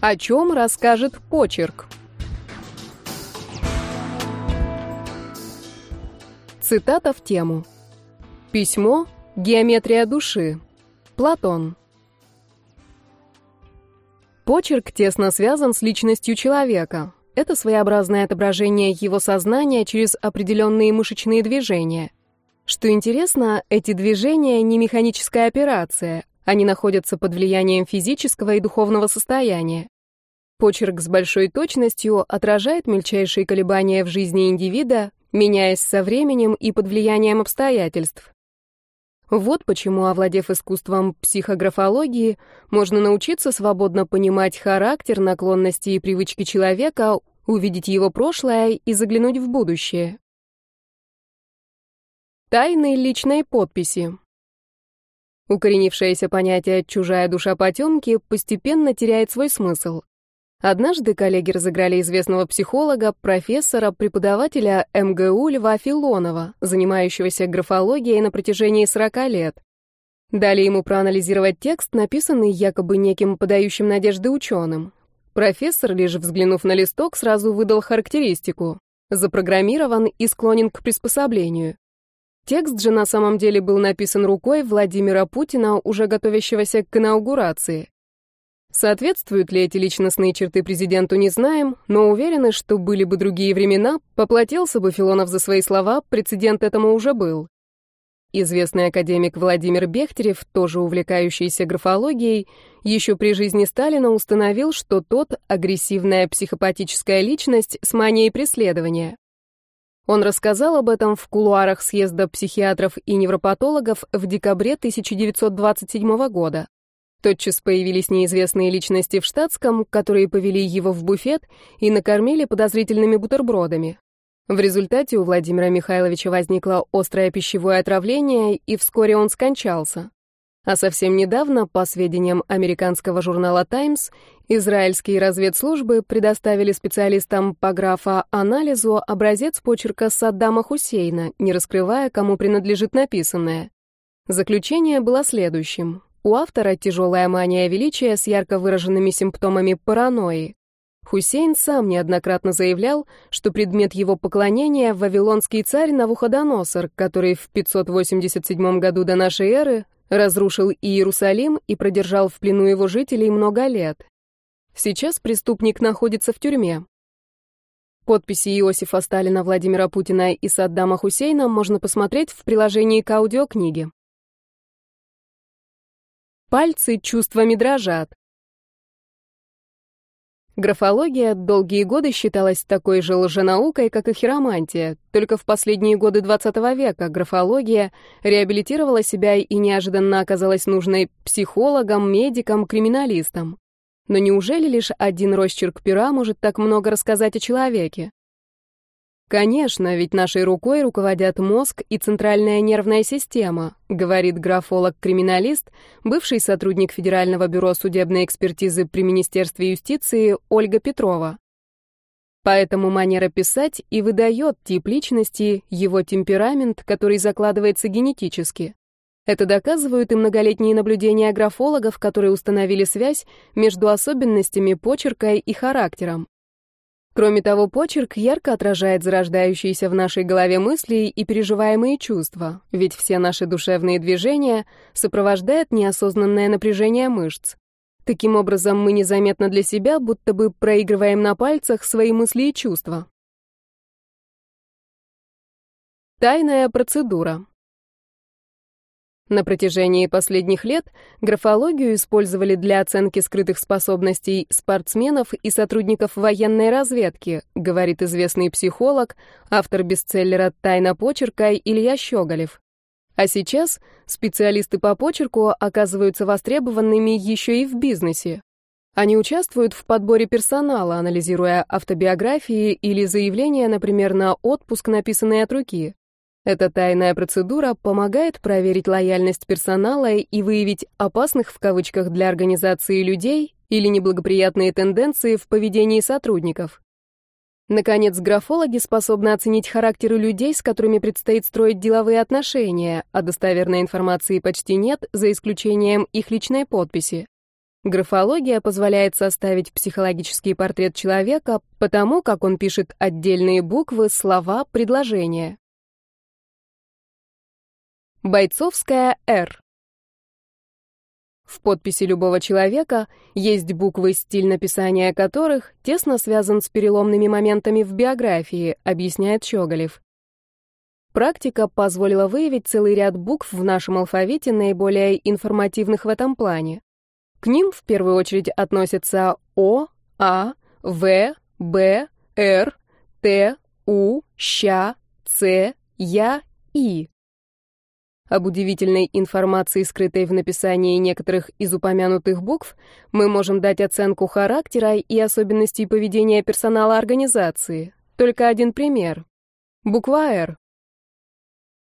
О чем расскажет почерк? Цитата в тему. Письмо «Геометрия души». Платон. Почерк тесно связан с личностью человека. Это своеобразное отображение его сознания через определенные мышечные движения. Что интересно, эти движения не механическая операция, они находятся под влиянием физического и духовного состояния. Почерк с большой точностью отражает мельчайшие колебания в жизни индивида, меняясь со временем и под влиянием обстоятельств. Вот почему, овладев искусством психографологии, можно научиться свободно понимать характер, наклонности и привычки человека, увидеть его прошлое и заглянуть в будущее. Тайны личной подписи. Укоренившееся понятие «чужая душа потемки» постепенно теряет свой смысл. Однажды коллеги разыграли известного психолога, профессора, преподавателя МГУ Льва Филонова, занимающегося графологией на протяжении 40 лет. Дали ему проанализировать текст, написанный якобы неким подающим надежды ученым. Профессор, лишь взглянув на листок, сразу выдал характеристику. Запрограммирован и склонен к приспособлению. Текст же на самом деле был написан рукой Владимира Путина, уже готовящегося к инаугурации. Соответствуют ли эти личностные черты президенту, не знаем, но уверены, что были бы другие времена, поплатился бы Филонов за свои слова, прецедент этому уже был. Известный академик Владимир Бехтерев, тоже увлекающийся графологией, еще при жизни Сталина установил, что тот — агрессивная психопатическая личность с манией преследования. Он рассказал об этом в кулуарах съезда психиатров и невропатологов в декабре 1927 года. Тотчас появились неизвестные личности в штатском, которые повели его в буфет и накормили подозрительными бутербродами. В результате у Владимира Михайловича возникло острое пищевое отравление, и вскоре он скончался. А совсем недавно, по сведениям американского журнала «Таймс», израильские разведслужбы предоставили специалистам по графа-анализу образец почерка Саддама Хусейна, не раскрывая, кому принадлежит написанное. Заключение было следующим. У автора тяжелая мания величия с ярко выраженными симптомами паранойи. Хусейн сам неоднократно заявлял, что предмет его поклонения — вавилонский царь Навуходоносор, который в 587 году до нашей эры разрушил Иерусалим и продержал в плену его жителей много лет. Сейчас преступник находится в тюрьме. Подписи Иосифа Сталина, Владимира Путина и Саддама Хусейна можно посмотреть в приложении к аудиокниге. Пальцы чувствами дрожат. Графология долгие годы считалась такой же лженаукой, как и хиромантия. Только в последние годы XX века графология реабилитировала себя и неожиданно оказалась нужной психологам, медикам, криминалистам. Но неужели лишь один росчерк пера может так много рассказать о человеке? Конечно, ведь нашей рукой руководят мозг и центральная нервная система, говорит графолог-криминалист, бывший сотрудник Федерального бюро судебной экспертизы при Министерстве юстиции Ольга Петрова. Поэтому манера писать и выдает тип личности, его темперамент, который закладывается генетически. Это доказывают и многолетние наблюдения графологов, которые установили связь между особенностями почерка и характером. Кроме того, почерк ярко отражает зарождающиеся в нашей голове мысли и переживаемые чувства, ведь все наши душевные движения сопровождают неосознанное напряжение мышц. Таким образом, мы незаметно для себя будто бы проигрываем на пальцах свои мысли и чувства. Тайная процедура. На протяжении последних лет графологию использовали для оценки скрытых способностей спортсменов и сотрудников военной разведки, говорит известный психолог, автор бестселлера «Тайна почерка» Илья Щеголев. А сейчас специалисты по почерку оказываются востребованными еще и в бизнесе. Они участвуют в подборе персонала, анализируя автобиографии или заявления, например, на отпуск, написанные от руки. Эта тайная процедура помогает проверить лояльность персонала и выявить «опасных» в кавычках для организации людей или неблагоприятные тенденции в поведении сотрудников. Наконец, графологи способны оценить характеры людей, с которыми предстоит строить деловые отношения, а достоверной информации почти нет, за исключением их личной подписи. Графология позволяет составить психологический портрет человека потому, как он пишет отдельные буквы, слова, предложения. Бойцовская «Р». В подписи любого человека есть буквы, стиль написания которых тесно связан с переломными моментами в биографии, объясняет Щеголев. Практика позволила выявить целый ряд букв в нашем алфавите, наиболее информативных в этом плане. К ним в первую очередь относятся О, А, В, Б, Р, Т, У, Щ, Ц, Я, И. Об удивительной информации, скрытой в написании некоторых из упомянутых букв, мы можем дать оценку характера и особенностей поведения персонала организации. Только один пример. Буква «Р».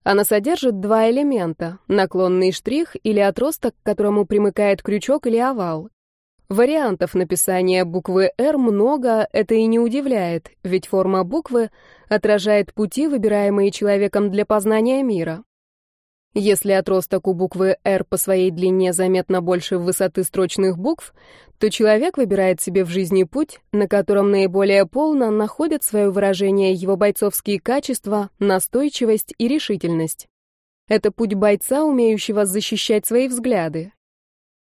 Она содержит два элемента — наклонный штрих или отросток, к которому примыкает крючок или овал. Вариантов написания буквы «Р» много, это и не удивляет, ведь форма буквы отражает пути, выбираемые человеком для познания мира. Если отросток у буквы «Р» по своей длине заметно больше высоты строчных букв, то человек выбирает себе в жизни путь, на котором наиболее полно находят свое выражение его бойцовские качества, настойчивость и решительность. Это путь бойца, умеющего защищать свои взгляды.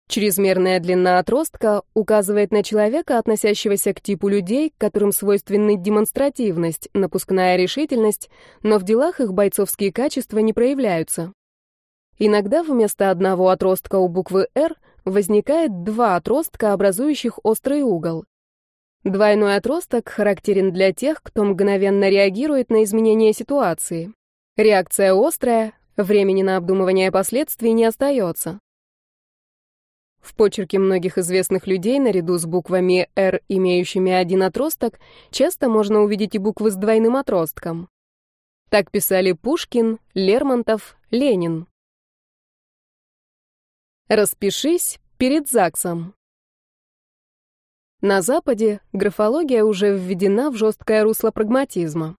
Чрезмерная длина отростка указывает на человека, относящегося к типу людей, которым свойственны демонстративность, напускная решительность, но в делах их бойцовские качества не проявляются. Иногда вместо одного отростка у буквы «Р» возникает два отростка, образующих острый угол. Двойной отросток характерен для тех, кто мгновенно реагирует на изменения ситуации. Реакция острая, времени на обдумывание последствий не остается. В почерке многих известных людей наряду с буквами «Р», имеющими один отросток, часто можно увидеть и буквы с двойным отростком. Так писали Пушкин, Лермонтов, Ленин. Распишись перед ЗАГСом. На Западе графология уже введена в жесткое русло прагматизма.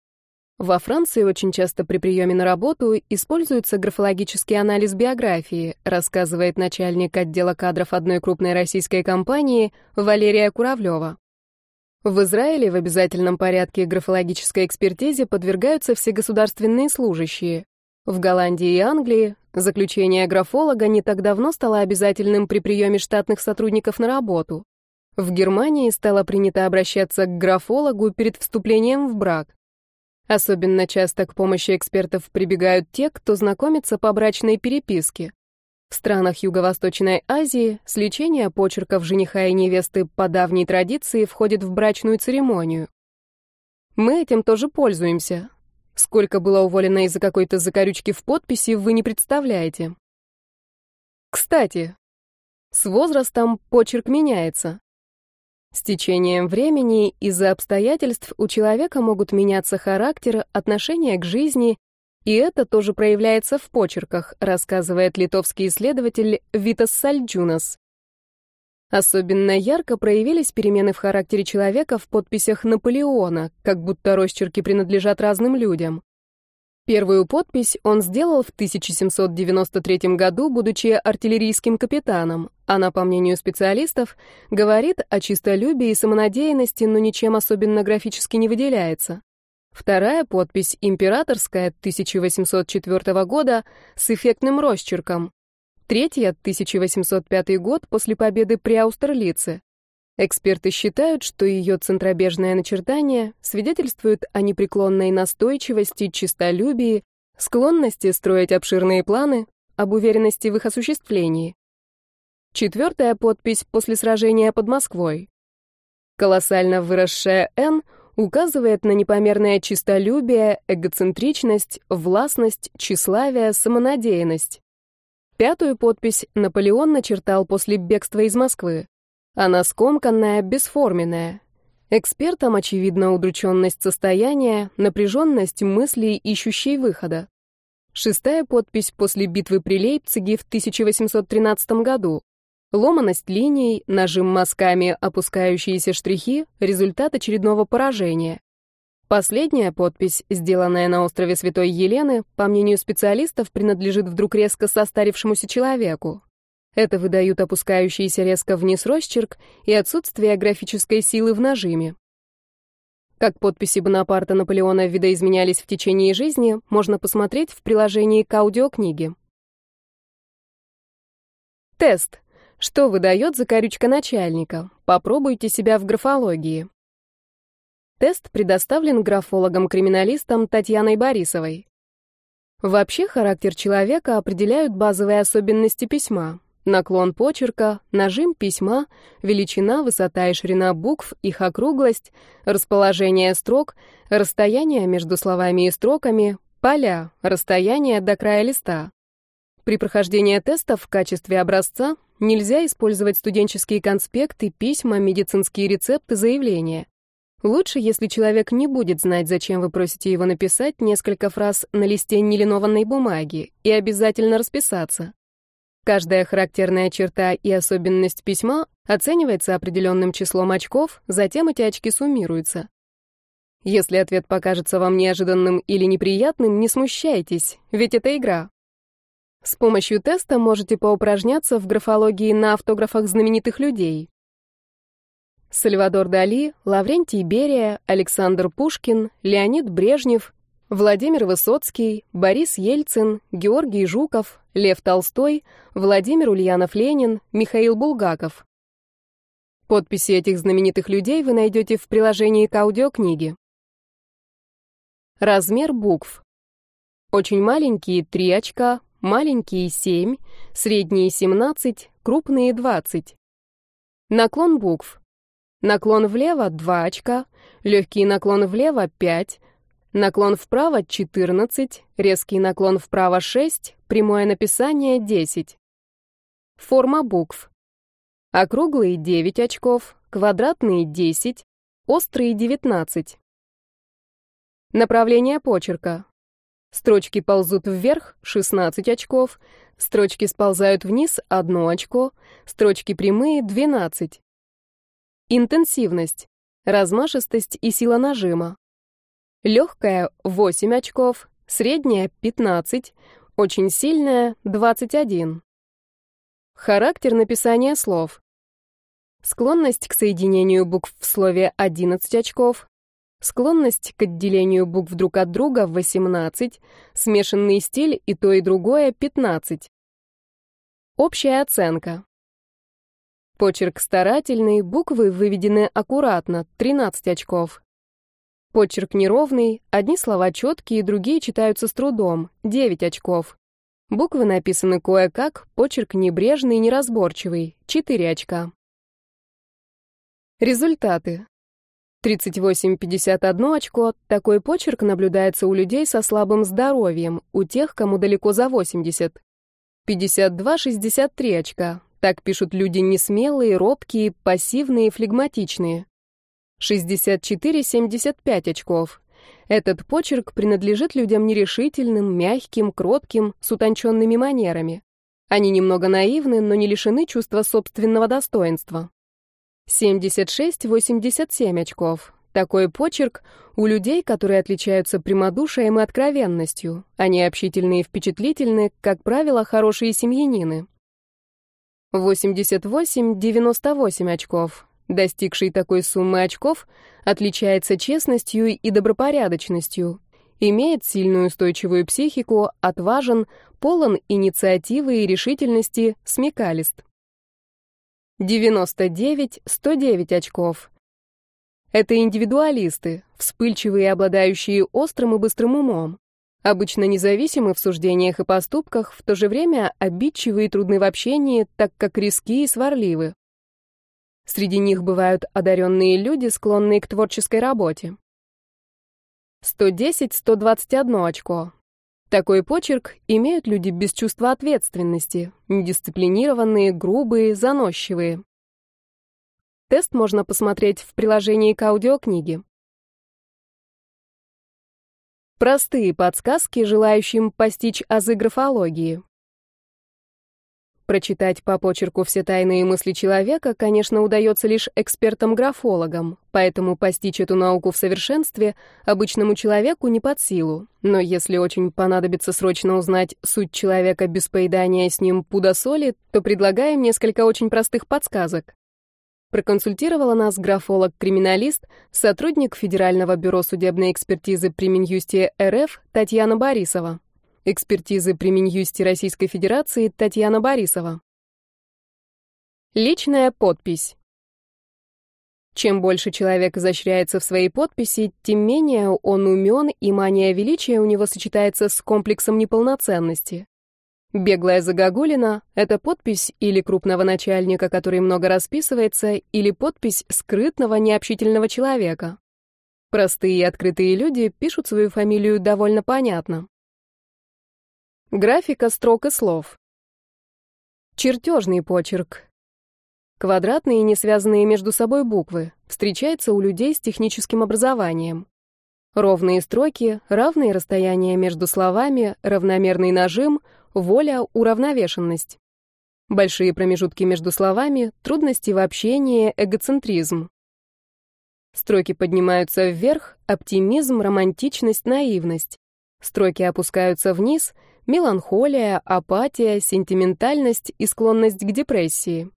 Во Франции очень часто при приеме на работу используется графологический анализ биографии, рассказывает начальник отдела кадров одной крупной российской компании Валерия Куравлева. В Израиле в обязательном порядке графологической экспертизе подвергаются все государственные служащие. В Голландии и Англии заключение графолога не так давно стало обязательным при приеме штатных сотрудников на работу. В Германии стало принято обращаться к графологу перед вступлением в брак. Особенно часто к помощи экспертов прибегают те, кто знакомится по брачной переписке. В странах Юго-Восточной Азии сличение почерков жениха и невесты по давней традиции входит в брачную церемонию. Мы этим тоже пользуемся, Сколько было уволено из-за какой-то закорючки в подписи, вы не представляете. Кстати, с возрастом почерк меняется. С течением времени из-за обстоятельств у человека могут меняться характер, отношение к жизни, и это тоже проявляется в почерках, рассказывает литовский исследователь Витас Сальджунас. Особенно ярко проявились перемены в характере человека в подписях Наполеона, как будто росчерки принадлежат разным людям. Первую подпись он сделал в 1793 году, будучи артиллерийским капитаном. Она, по мнению специалистов, говорит о чистолюбии и самонадеянности, но ничем особенно графически не выделяется. Вторая подпись, императорская, 1804 года, с эффектным росчерком. Третья, 1805 год, после победы при Аустерлице. Эксперты считают, что ее центробежное начертание свидетельствует о непреклонной настойчивости, честолюбии, склонности строить обширные планы, об уверенности в их осуществлении. Четвертая подпись после сражения под Москвой. Колоссально выросшая «Н» указывает на непомерное честолюбие, эгоцентричность, властность, тщеславие, самонадеянность. Пятую подпись Наполеон начертал после бегства из Москвы. Она скомканная, бесформенная. Экспертам очевидна удрученность состояния, напряженность мыслей, ищущей выхода. Шестая подпись после битвы при Лейпциге в 1813 году. Ломаность линий, нажим мазками, опускающиеся штрихи — результат очередного поражения. Последняя подпись, сделанная на острове Святой Елены, по мнению специалистов, принадлежит вдруг резко состарившемуся человеку. Это выдают опускающийся резко вниз росчерк и отсутствие графической силы в нажиме. Как подписи Бонапарта Наполеона видоизменялись в течение жизни, можно посмотреть в приложении к аудиокниге. Тест. Что выдает закорючка начальника? Попробуйте себя в графологии. Тест предоставлен графологом-криминалистом Татьяной Борисовой. Вообще характер человека определяют базовые особенности письма. Наклон почерка, нажим письма, величина, высота и ширина букв, их округлость, расположение строк, расстояние между словами и строками, поля, расстояние до края листа. При прохождении теста в качестве образца нельзя использовать студенческие конспекты, письма, медицинские рецепты, заявления. Лучше, если человек не будет знать, зачем вы просите его написать несколько фраз на листе нелинованной бумаги и обязательно расписаться. Каждая характерная черта и особенность письма оценивается определенным числом очков, затем эти очки суммируются. Если ответ покажется вам неожиданным или неприятным, не смущайтесь, ведь это игра. С помощью теста можете поупражняться в графологии на автографах знаменитых людей. Сальвадор Дали, Лаврентий Берия, Александр Пушкин, Леонид Брежнев, Владимир Высоцкий, Борис Ельцин, Георгий Жуков, Лев Толстой, Владимир Ульянов-Ленин, Михаил Булгаков. Подписи этих знаменитых людей вы найдете в приложении к аудиокниге. Размер букв. Очень маленькие — 3 очка, маленькие — 7, средние — 17, крупные — 20. Наклон букв. Наклон влево — 2 очка, легкий наклон влево — 5, Наклон вправо 14, резкий наклон вправо 6, прямое написание 10. Форма букв. Округлые 9 очков, квадратные 10, острые 19. Направление почерка. Строчки ползут вверх 16 очков, строчки сползают вниз 1 очко, строчки прямые 12. Интенсивность. Размашистость и сила нажима. Легкая — 8 очков, средняя — 15, очень сильная — 21. Характер написания слов. Склонность к соединению букв в слове — 11 очков, склонность к отделению букв друг от друга — 18, смешанный стиль и то и другое — 15. Общая оценка. Почерк старательный, буквы выведены аккуратно — 13 очков. Почерк неровный, одни слова четкие, другие читаются с трудом. 9 очков. Буквы написаны кое-как, почерк небрежный неразборчивый. 4 очка. Результаты. 38-51 очко. Такой почерк наблюдается у людей со слабым здоровьем, у тех, кому далеко за 80. 52-63 очка. Так пишут люди несмелые, робкие, пассивные, флегматичные. 64-75 очков. Этот почерк принадлежит людям нерешительным, мягким, кротким, с утонченными манерами. Они немного наивны, но не лишены чувства собственного достоинства. 76-87 очков. Такой почерк у людей, которые отличаются прямодушием и откровенностью. Они общительные и впечатлительны, как правило, хорошие семьянины. 88-98 очков. Достигший такой суммы очков отличается честностью и добропорядочностью, имеет сильную устойчивую психику, отважен, полон инициативы и решительности, смекалист. 99-109 очков. Это индивидуалисты, вспыльчивые обладающие острым и быстрым умом. Обычно независимы в суждениях и поступках, в то же время обидчивы и трудны в общении, так как риски и сварливы. Среди них бывают одаренные люди, склонные к творческой работе. 110-121 очко. Такой почерк имеют люди без чувства ответственности, недисциплинированные, грубые, заносчивые. Тест можно посмотреть в приложении к аудиокниге. Простые подсказки желающим постичь азы графологии. Прочитать по почерку все тайные мысли человека, конечно, удается лишь экспертам-графологам, поэтому постичь эту науку в совершенстве обычному человеку не под силу. Но если очень понадобится срочно узнать суть человека без поедания с ним пуда соли, то предлагаем несколько очень простых подсказок. Проконсультировала нас графолог-криминалист, сотрудник Федерального бюро судебной экспертизы при Минюсте РФ Татьяна Борисова экспертизы при Минюсте Российской Федерации Татьяна Борисова. Личная подпись. Чем больше человек изощряется в своей подписи, тем менее он умен, и мания величия у него сочетается с комплексом неполноценности. Беглая загогулина — это подпись или крупного начальника, который много расписывается, или подпись скрытного, необщительного человека. Простые и открытые люди пишут свою фамилию довольно понятно. Графика строк и слов. Чертежный почерк. Квадратные, не связанные между собой буквы. Встречается у людей с техническим образованием. Ровные строки, равные расстояния между словами, равномерный нажим, воля, уравновешенность. Большие промежутки между словами, трудности в общении, эгоцентризм. Строки поднимаются вверх, оптимизм, романтичность, наивность. Строки опускаются вниз — меланхолия, апатия, сентиментальность и склонность к депрессии.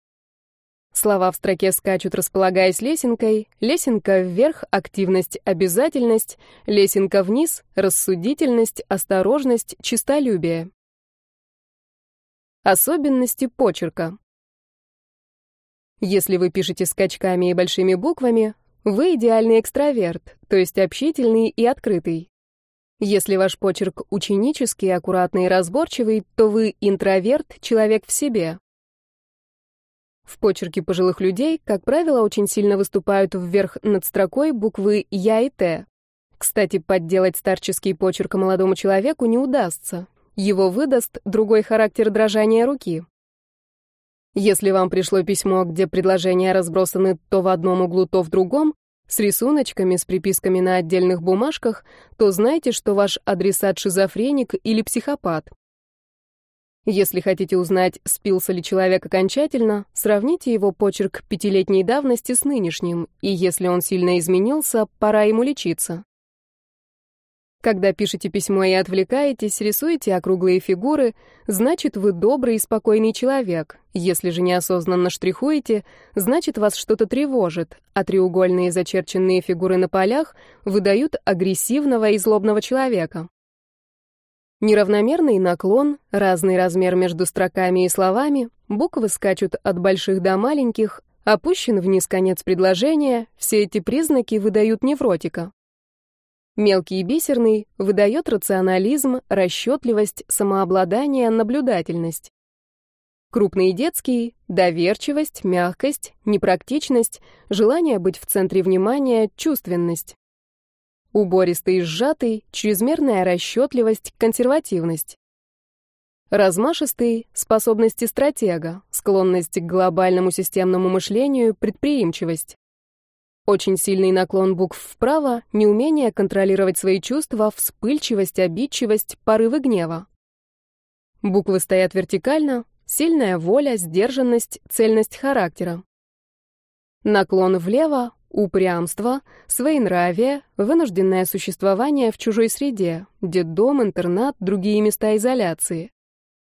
Слова в строке скачут, располагаясь лесенкой, лесенка вверх — активность, обязательность, лесенка вниз — рассудительность, осторожность, чистолюбие. Особенности почерка. Если вы пишете скачками и большими буквами, вы идеальный экстраверт, то есть общительный и открытый. Если ваш почерк ученический, аккуратный и разборчивый, то вы интроверт, человек в себе. В почерке пожилых людей, как правило, очень сильно выступают вверх над строкой буквы «Я» и «Т». Кстати, подделать старческий почерк молодому человеку не удастся. Его выдаст другой характер дрожания руки. Если вам пришло письмо, где предложения разбросаны то в одном углу, то в другом, с рисуночками, с приписками на отдельных бумажках, то знайте, что ваш адресат шизофреник или психопат. Если хотите узнать, спился ли человек окончательно, сравните его почерк пятилетней давности с нынешним, и если он сильно изменился, пора ему лечиться. Когда пишете письмо и отвлекаетесь, рисуете округлые фигуры, значит, вы добрый и спокойный человек. Если же неосознанно штрихуете, значит, вас что-то тревожит, а треугольные зачерченные фигуры на полях выдают агрессивного и злобного человека. Неравномерный наклон, разный размер между строками и словами, буквы скачут от больших до маленьких, опущен вниз конец предложения, все эти признаки выдают невротика. Мелкий и бисерный выдает рационализм, расчетливость, самообладание, наблюдательность. Крупный и детский — доверчивость, мягкость, непрактичность, желание быть в центре внимания, чувственность. Убористый и сжатый — чрезмерная расчетливость, консервативность. Размашистый — способности стратега, склонность к глобальному системному мышлению, предприимчивость. Очень сильный наклон букв вправо, неумение контролировать свои чувства, вспыльчивость, обидчивость, порывы гнева. Буквы стоят вертикально, сильная воля, сдержанность, цельность характера. Наклон влево, упрямство, своенравие, вынужденное существование в чужой среде, детдом, интернат, другие места изоляции.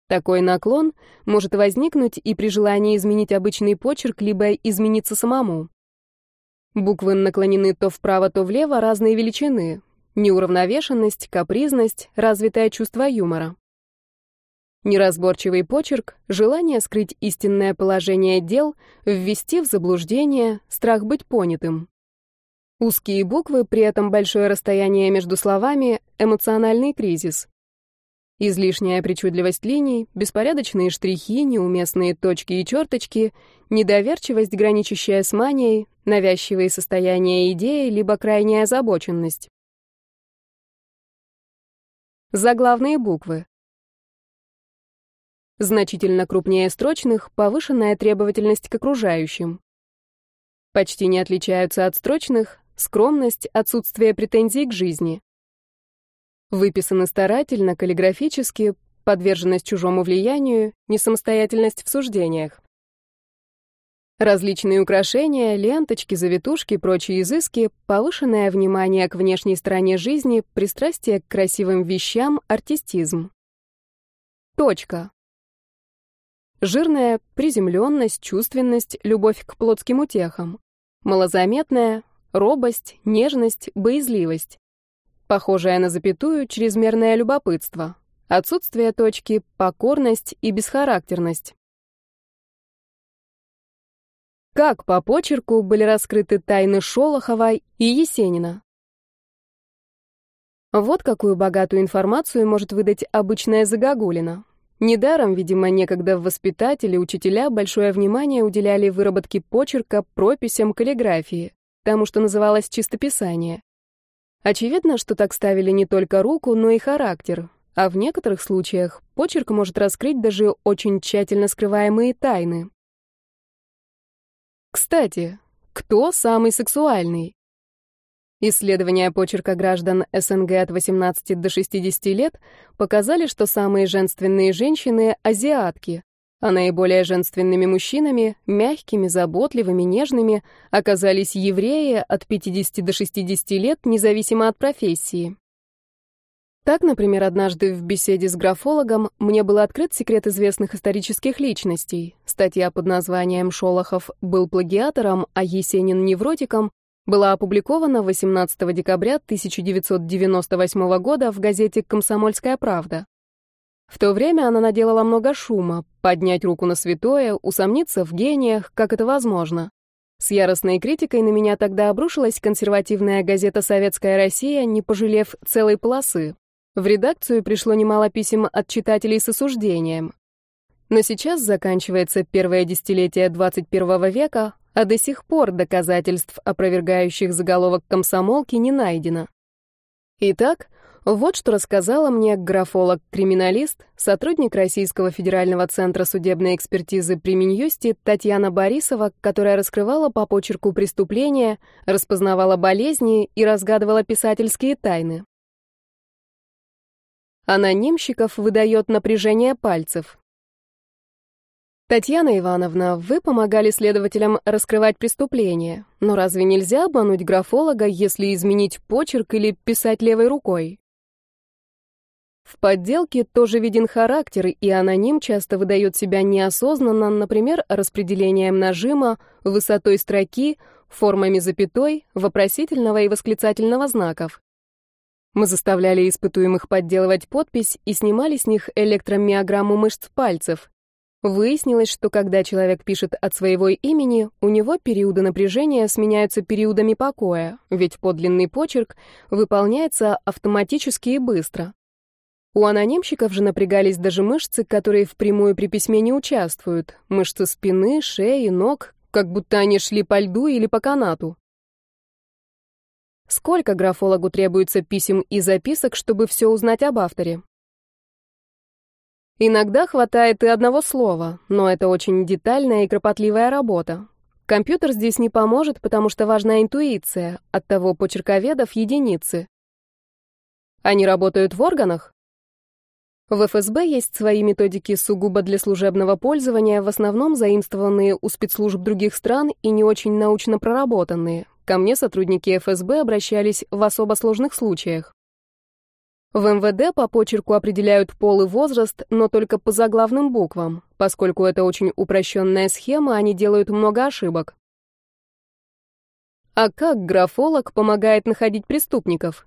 Такой наклон может возникнуть и при желании изменить обычный почерк, либо измениться самому. Буквы наклонены то вправо, то влево разной величины. Неуравновешенность, капризность, развитое чувство юмора. Неразборчивый почерк, желание скрыть истинное положение дел, ввести в заблуждение, страх быть понятым. Узкие буквы, при этом большое расстояние между словами, эмоциональный кризис. Излишняя причудливость линий, беспорядочные штрихи, неуместные точки и черточки, недоверчивость, граничащая с манией, навязчивые состояния идеи, либо крайняя озабоченность. Заглавные буквы. Значительно крупнее строчных, повышенная требовательность к окружающим. Почти не отличаются от строчных, скромность, отсутствие претензий к жизни. Выписаны старательно, каллиграфически, подверженность чужому влиянию, несамостоятельность в суждениях. Различные украшения, ленточки, завитушки, прочие изыски, повышенное внимание к внешней стороне жизни, пристрастие к красивым вещам, артистизм. Точка. Жирная приземленность, чувственность, любовь к плотским утехам. Малозаметная робость, нежность, боязливость. Похожая на запятую чрезмерное любопытство. Отсутствие точки, покорность и бесхарактерность. Как по почерку были раскрыты тайны Шолохова и Есенина? Вот какую богатую информацию может выдать обычная загогулина. Недаром, видимо, некогда воспитатели, учителя большое внимание уделяли выработке почерка, прописям, каллиграфии, тому, что называлось чистописание. Очевидно, что так ставили не только руку, но и характер, а в некоторых случаях почерк может раскрыть даже очень тщательно скрываемые тайны. Кстати, кто самый сексуальный? Исследования почерка граждан СНГ от 18 до 60 лет показали, что самые женственные женщины — азиатки, а наиболее женственными мужчинами, мягкими, заботливыми, нежными, оказались евреи от 50 до 60 лет, независимо от профессии. Так, например, однажды в беседе с графологом мне был открыт секрет известных исторических личностей. Статья под названием «Шолохов был плагиатором, а Есенин — невротиком» была опубликована 18 декабря 1998 года в газете «Комсомольская правда». В то время она наделала много шума, поднять руку на святое, усомниться в гениях, как это возможно. С яростной критикой на меня тогда обрушилась консервативная газета «Советская Россия», не пожалев целой полосы. В редакцию пришло немало писем от читателей с осуждением. Но сейчас заканчивается первое десятилетие 21 века, а до сих пор доказательств, опровергающих заголовок комсомолки, не найдено. Итак, вот что рассказала мне графолог-криминалист, сотрудник Российского федерального центра судебной экспертизы при Минюсте Татьяна Борисова, которая раскрывала по почерку преступления, распознавала болезни и разгадывала писательские тайны. Анонимщиков выдает напряжение пальцев. Татьяна Ивановна, вы помогали следователям раскрывать преступления, но разве нельзя обмануть графолога, если изменить почерк или писать левой рукой? В подделке тоже виден характер, и аноним часто выдает себя неосознанно, например, распределением нажима, высотой строки, формами запятой, вопросительного и восклицательного знаков. Мы заставляли испытуемых подделывать подпись и снимали с них электромиограмму мышц пальцев. Выяснилось, что когда человек пишет от своего имени, у него периоды напряжения сменяются периодами покоя, ведь подлинный почерк выполняется автоматически и быстро. У анонимщиков же напрягались даже мышцы, которые впрямую при письме не участвуют, мышцы спины, шеи, ног, как будто они шли по льду или по канату. Сколько графологу требуется писем и записок, чтобы все узнать об авторе? Иногда хватает и одного слова, но это очень детальная и кропотливая работа. Компьютер здесь не поможет, потому что важна интуиция, оттого почерковедов единицы. Они работают в органах? В ФСБ есть свои методики сугубо для служебного пользования, в основном заимствованные у спецслужб других стран и не очень научно проработанные. Ко мне сотрудники ФСБ обращались в особо сложных случаях. В МВД по почерку определяют пол и возраст, но только по заглавным буквам. Поскольку это очень упрощенная схема, они делают много ошибок. А как графолог помогает находить преступников?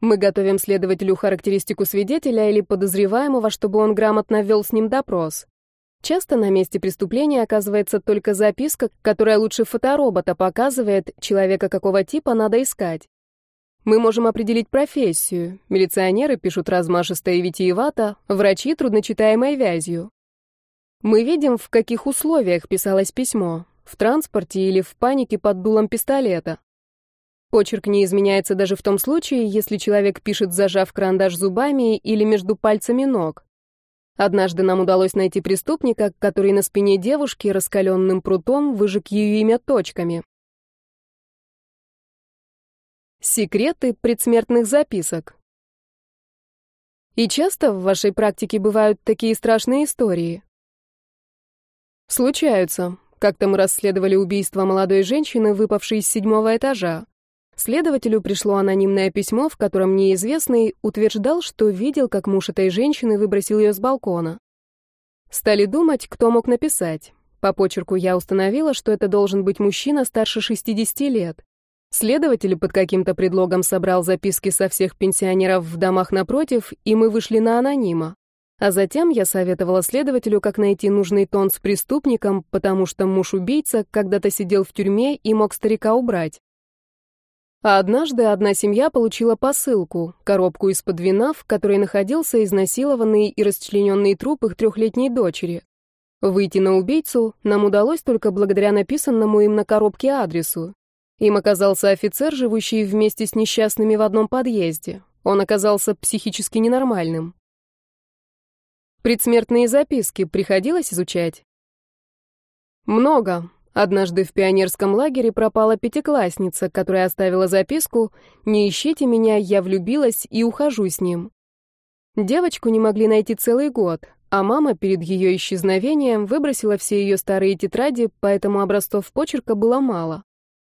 Мы готовим следователю характеристику свидетеля или подозреваемого, чтобы он грамотно вел с ним допрос. Часто на месте преступления оказывается только записка, которая лучше фоторобота показывает, человека какого типа надо искать. Мы можем определить профессию. Милиционеры пишут размашисто и витиевато, врачи трудночитаемой вязью. Мы видим, в каких условиях писалось письмо. В транспорте или в панике под дулом пистолета. Почерк не изменяется даже в том случае, если человек пишет, зажав карандаш зубами или между пальцами ног. Однажды нам удалось найти преступника, который на спине девушки раскаленным прутом выжег ее имя точками. Секреты предсмертных записок. И часто в вашей практике бывают такие страшные истории? Случаются. Как-то мы расследовали убийство молодой женщины, выпавшей из седьмого этажа. Следователю пришло анонимное письмо, в котором неизвестный утверждал, что видел, как муж этой женщины выбросил ее с балкона. Стали думать, кто мог написать. По почерку я установила, что это должен быть мужчина старше 60 лет. Следователь под каким-то предлогом собрал записки со всех пенсионеров в домах напротив, и мы вышли на анонима. А затем я советовала следователю, как найти нужный тон с преступником, потому что муж-убийца когда-то сидел в тюрьме и мог старика убрать. А однажды одна семья получила посылку, коробку из-под вина, в которой находился изнасилованный и расчлененный труп их трехлетней дочери. Выйти на убийцу нам удалось только благодаря написанному им на коробке адресу. Им оказался офицер, живущий вместе с несчастными в одном подъезде. Он оказался психически ненормальным. Предсмертные записки приходилось изучать? Много, Однажды в пионерском лагере пропала пятиклассница, которая оставила записку «Не ищите меня, я влюбилась и ухожу с ним». Девочку не могли найти целый год, а мама перед ее исчезновением выбросила все ее старые тетради, поэтому образцов почерка было мало.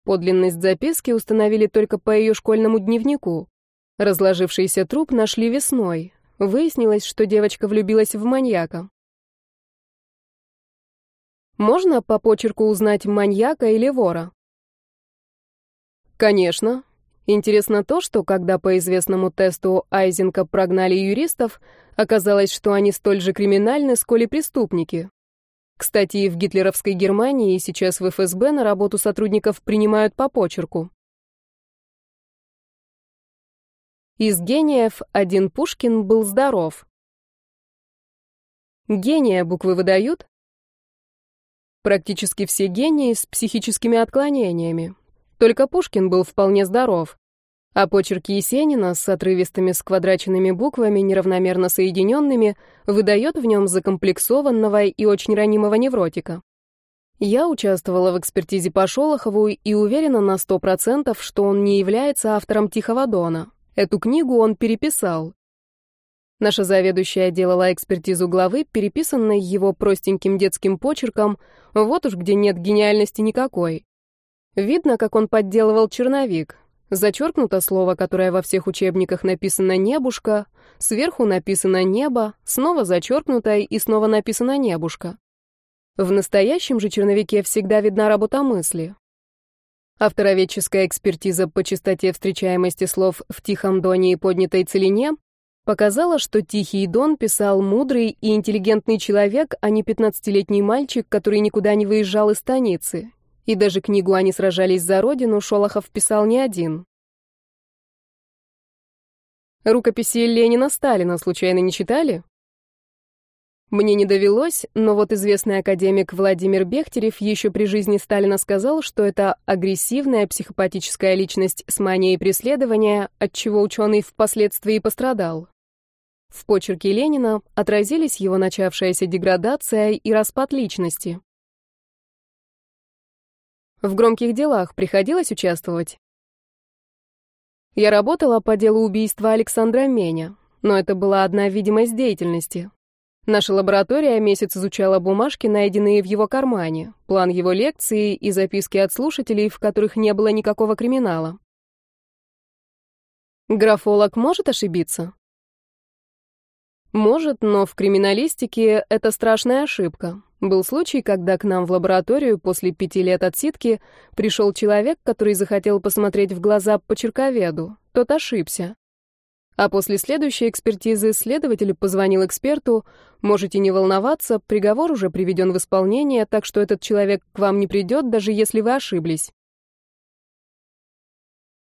Подлинность записки установили только по ее школьному дневнику. Разложившийся труп нашли весной. Выяснилось, что девочка влюбилась в маньяка. Можно по почерку узнать маньяка или вора? Конечно. Интересно то, что когда по известному тесту Айзенка прогнали юристов, оказалось, что они столь же криминальны, сколь и преступники. Кстати, в гитлеровской Германии и сейчас в ФСБ на работу сотрудников принимают по почерку. Из гениев один Пушкин был здоров. Гения буквы выдают? Практически все гении с психическими отклонениями. Только Пушкин был вполне здоров. А почерк Есенина с отрывистыми сквадраченными буквами, неравномерно соединенными, выдает в нем закомплексованного и очень ранимого невротика. Я участвовала в экспертизе по Шолохову и уверена на сто процентов, что он не является автором «Тихого дона». Эту книгу он переписал. Наша заведующая делала экспертизу главы, переписанной его простеньким детским почерком, вот уж где нет гениальности никакой. Видно, как он подделывал черновик. Зачеркнуто слово, которое во всех учебниках написано «небушка», сверху написано «небо», снова зачеркнуто и снова написано «небушка». В настоящем же черновике всегда видна работа мысли. Автороведческая экспертиза по частоте встречаемости слов в тихом доне и поднятой целине показала, что Тихий Дон писал мудрый и интеллигентный человек, а не пятнадцатилетний мальчик, который никуда не выезжал из станицы. И даже книгу «Они сражались за родину» Шолохов писал не один. Рукописи Ленина-Сталина случайно не читали? Мне не довелось, но вот известный академик Владимир Бехтерев еще при жизни Сталина сказал, что это агрессивная психопатическая личность с манией преследования, от чего ученый впоследствии пострадал. В почерке Ленина отразились его начавшаяся деградация и распад личности. В громких делах приходилось участвовать. Я работала по делу убийства Александра Меня, но это была одна видимость деятельности. Наша лаборатория месяц изучала бумажки, найденные в его кармане, план его лекции и записки от слушателей, в которых не было никакого криминала. Графолог может ошибиться? Может, но в криминалистике это страшная ошибка. Был случай, когда к нам в лабораторию после пяти лет отсидки пришел человек, который захотел посмотреть в глаза почерковеду. Тот ошибся. А после следующей экспертизы следователь позвонил эксперту. Можете не волноваться, приговор уже приведен в исполнение, так что этот человек к вам не придет, даже если вы ошиблись.